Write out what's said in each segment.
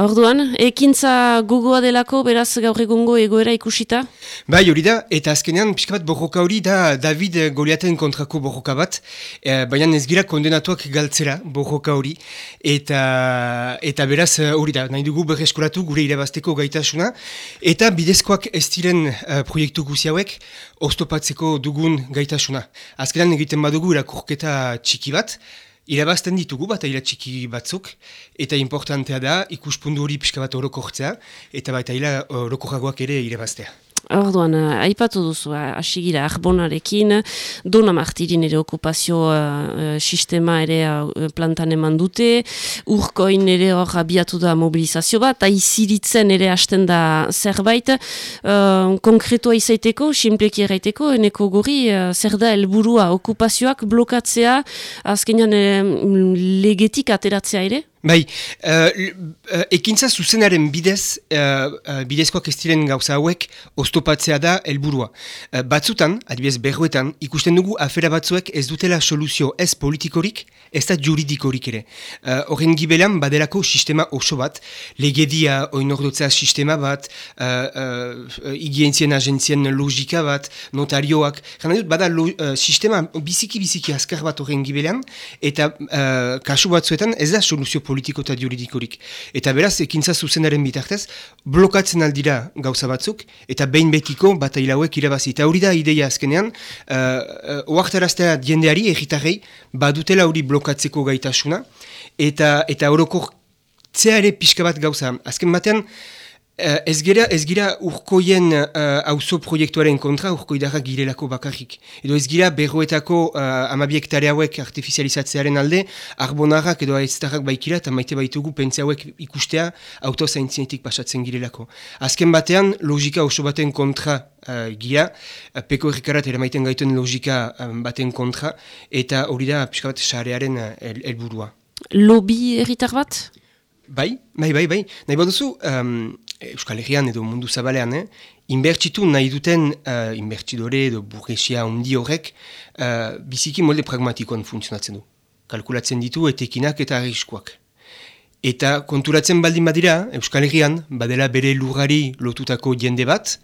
Orduan, ekintza gogoa delako, beraz gaur egungo egoera ikusita? Bai, hori da, eta azkenean, pixka bat borroka hori da David Goliaten kontrako borroka bat, e, baina ez gira kondenatuak galtzera borroka hori, eta, eta beraz hori da, nahi dugu berreskuratu gure irabazteko gaitasuna, eta bidezkoak ez diren uh, proiektu guzi hauek, oztopatzeko dugun gaitasuna. Azkenean egiten badugu irakurketa txiki bat, Irabazten ditugu bat aila txiki batzuk, eta importantea da ikuspundu hori pixka bat orokortzea, eta bat aila orokorragoak ere irabaztea. Orduan, uh, aipatu duzu, uh, asigira, arbonarekin, dona martirin ere okupazio uh, sistema ere uh, plantan eman dute, urkoin ere hor abiatu da mobilizazio bat, eta ere hasten da zerbait, uh, konkretua izaiteko, simpleki eraiteko, eneko gori, uh, zer da helburua okupazioak blokatzea, azkenean uh, legetik ateratzea ere? Bai, uh, ekintza zuzenaren bidez, uh, uh, bidezkoak ez diren gauza hauek, oztopatzea da helburua. Uh, batzutan, adibidez berroetan, ikusten dugu afera batzuek ez dutela soluzio ez politikorik, ez da juridikorik ere. Horren uh, gibelan, badelako sistema oso bat, legedia, oinordotzea sistema bat, uh, uh, igientzien agentzien logika bat, notarioak, jana dut, bada sistema biziki-biziki azkar bat horren gibelan, eta uh, kasu batzuetan ez da soluzio politikorik politiko eta juridikorik. Eta beraz, ekintza zuzenaren bitartez, blokatzen aldira gauza batzuk, eta behin betiko bat ailauek irabazi. Eta hori da ideia azkenean, uh, uh, oartaraztea diendeari, egitarrei, badutela hori blokatzeko gaitasuna, eta, eta horoko ere pixka bat gauza. Azken batean, ez gira, ez gira urkoien uh, auzo proiektuaren kontra urkoidarrak girelako bakarrik. Edo ez gira berroetako uh, amabiektare hauek artifizializatzearen alde, arbonarrak edo aiztarrak baikira eta maite baitugu pentsa hauek ikustea auto zaintzinetik pasatzen girelako. Azken batean, logika oso baten kontra uh, gira, uh, peko errikarat ere maiten gaituen logika um, baten kontra, eta hori da, pixka bat, sarearen helburua. El Lobi erritar bat? Bai, bai, bai, bai. Nahi baduzu, um, Euskal Herrian edo mundu zabalean, eh? inbertsitu nahi duten uh, inbertsidore edo burgesia ondi horrek uh, biziki molde pragmatikoan funtzionatzen du. Kalkulatzen ditu etekinak eta arriskuak. Eta konturatzen baldin badira, Euskal Herrian, badela bere lurrari lotutako jende bat,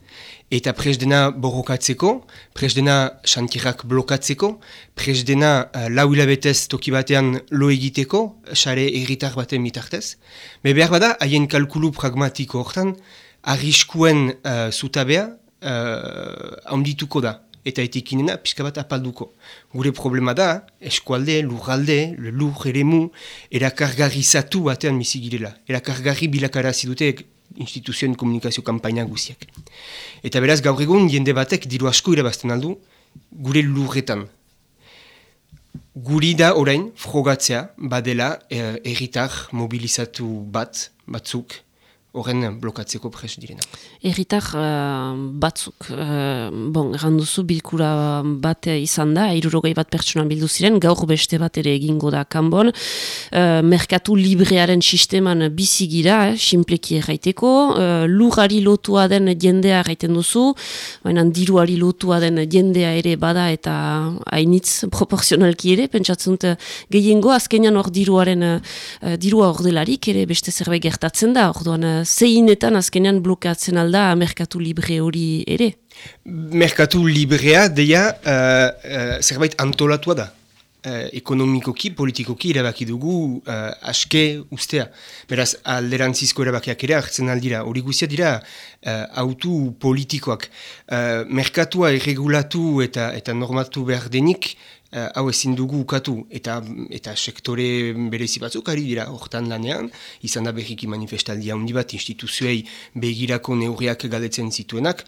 eta presdena borrokatzeko, presdena xantirrak blokatzeko, presdena uh, lau hilabetez toki lo egiteko, sare erritar baten mitartez. Me behar bada, haien kalkulu pragmatiko hortan, arriskuen uh, zutabea uh, da eta etikinena pixka bat apalduko. Gure problema da, eskualde, lurralde, lur eremu, erakargarrizatu batean bizigirela. Erakargarri bilakara zidute instituzioen komunikazio kampaina guziak. Eta beraz, gaur egun, jende batek diru asko irabazten aldu, gure lurretan. Guri da orain, frogatzea, badela, eh, erritar mobilizatu bat, batzuk, horren blokatzeko pres direna. Erritar uh, batzuk, uh, bon, erranduzu bilkura bat izan da, irurogei bat pertsona bildu ziren, gaur beste bat ere egingo da kanbon, uh, merkatu librearen sisteman bizigira, eh, simpleki erraiteko, uh, lurari lotua den jendea erraiten duzu, baina diruari lotua den jendea ere bada eta hainitz proporzionalki ere, pentsatzen dut gehiengo, azkenean hor diruaren uh, dirua ordelarik ere beste zerbait gertatzen da, orduan zeinetan azkenean blokatzen alda merkatu libre hori ere? Merkatu librea deia uh, zerbait antolatua da. Uh, ekonomikoki, politikoki erabaki dugu uh, aske ustea. Beraz, alderantzizko erabakiak ere hartzen aldira. Hori guzia dira uh, autu politikoak. Uh, merkatua erregulatu eta, eta normatu behar denik, hau ezin dugu ukatu eta eta sektore berezi batzuk ari dira hortan lanean, izan da berriki manifestaldia handi bat instituzioei begirako neurriak galetzen zituenak.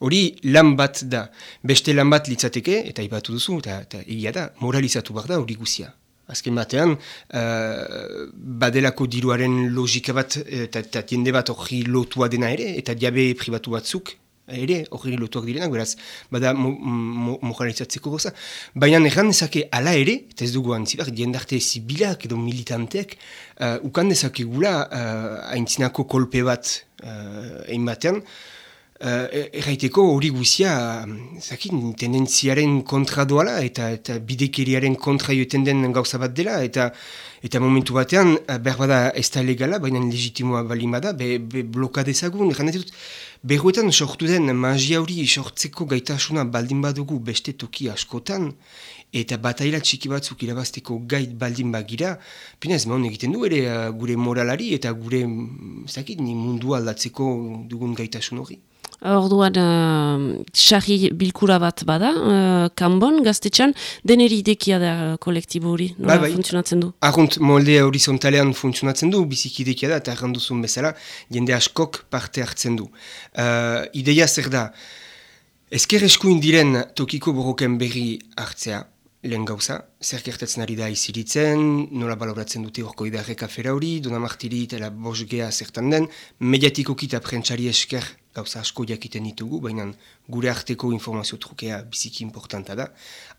Hori lan bat da, beste lan bat litzateke, eta ipatu duzu, eta, eta egia da, moralizatu behar da hori guzia. Azken batean, uh, badelako diruaren logika bat, eta, eta jende bat hori lotua dena ere, eta diabe pribatu batzuk, ere hori lotuak direnak, beraz, bada moralizatzeko goza. Baina erran dezake ala ere, eta ez dugu antzibar, diendarte zibilak edo militanteak, uh, ukan dezake gula uh, haintzinako kolpe bat uh, egin batean, erraiteko hori guzia, zakit, tendentziaren kontra doala, eta, eta bidekeriaren kontra joeten den gauza bat dela, eta eta momentu batean, behar bada ez da legala, baina legitimoa bali bada, be, be blokadezagun, erranetetut, Berruetan sortu den magia hori sortzeko gaitasuna baldin badugu beste toki askotan, eta bataila txiki batzuk irabazteko gait baldin bagira, pina ez maun egiten du ere uh, gure moralari eta gure mm, zakit, ni mundu aldatzeko dugun gaitasun hori. Orduan, uh, bilkura bat bada, uh, kanbon, gaztetxan, deneri idekia da kolektibo hori, nola bai, bai. funtzionatzen du? Arrunt, molde horizontalean funtzionatzen du, biziki idekia da, eta erranduzun bezala, jende askok parte hartzen du. Uh, ideia zer da, ezker eskuin diren tokiko borroken berri hartzea, lehen gauza, zer gertatzen ari da iziritzen, nola baloratzen dute horko idarrek afera hori, dona martiri eta bosgea zertan den, mediatikoki eta prentsari esker gauza asko jakiten ditugu, baina gure arteko informazio trukea biziki importanta da.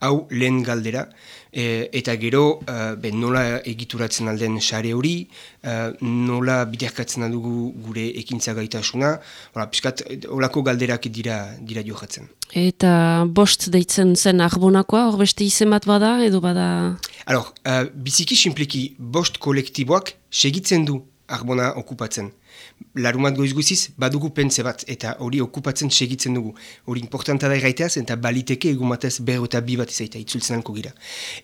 Hau lehen galdera, e, eta gero e, nola egituratzen alden sare hori, e, nola biderkatzen dugu gure ekintza gaitasuna, Ola, piskat, olako galderak dira, dira johatzen. Eta bost deitzen zen arbonakoa, hor beste izen bat bada, edo bada... Alors, uh, biziki simpleki bost kolektiboak segitzen du arbona okupatzen larumat goiz guziz, badugu pentsa bat, eta hori okupatzen segitzen dugu. Hori importanta da erraiteaz, eta baliteke egumatez berro eta bi bat izaita, itzultzen alko gira.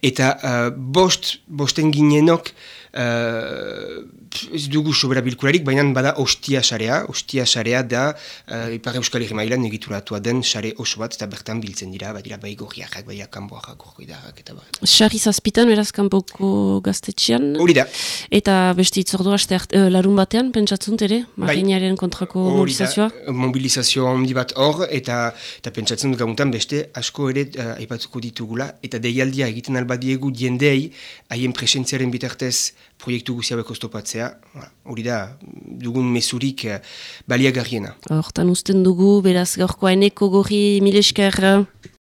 Eta uh, bost, bosten ginenok, uh, ez dugu sobera bilkularik, baina bada ostia sarea, ostia sarea da uh, Ipar Euskal Herri mailan egituratua den sare oso bat, eta bertan biltzen dira, badira bai gorriak, bai kanboak, gorriak, eta bar. Sari zazpitan, beraz kanboko gaztetxian? Hori da. Eta beste itzordua, uh, larun batean, pentsatzunt ere, bai. marinaren kontrako mobilizazioa? Mobilizazioa handi bat hor, eta, eta pentsatzen dut gamutan beste asko ere uh, aipatuko ditugula, eta deialdia egiten albadiegu diendei, haien presentziaren bitartez proiektu guziabek oztopatzea, hori da, dugun mesurik uh, baliagarriena. Hortan usten dugu, beraz gaurkoa eneko gorri mileskar.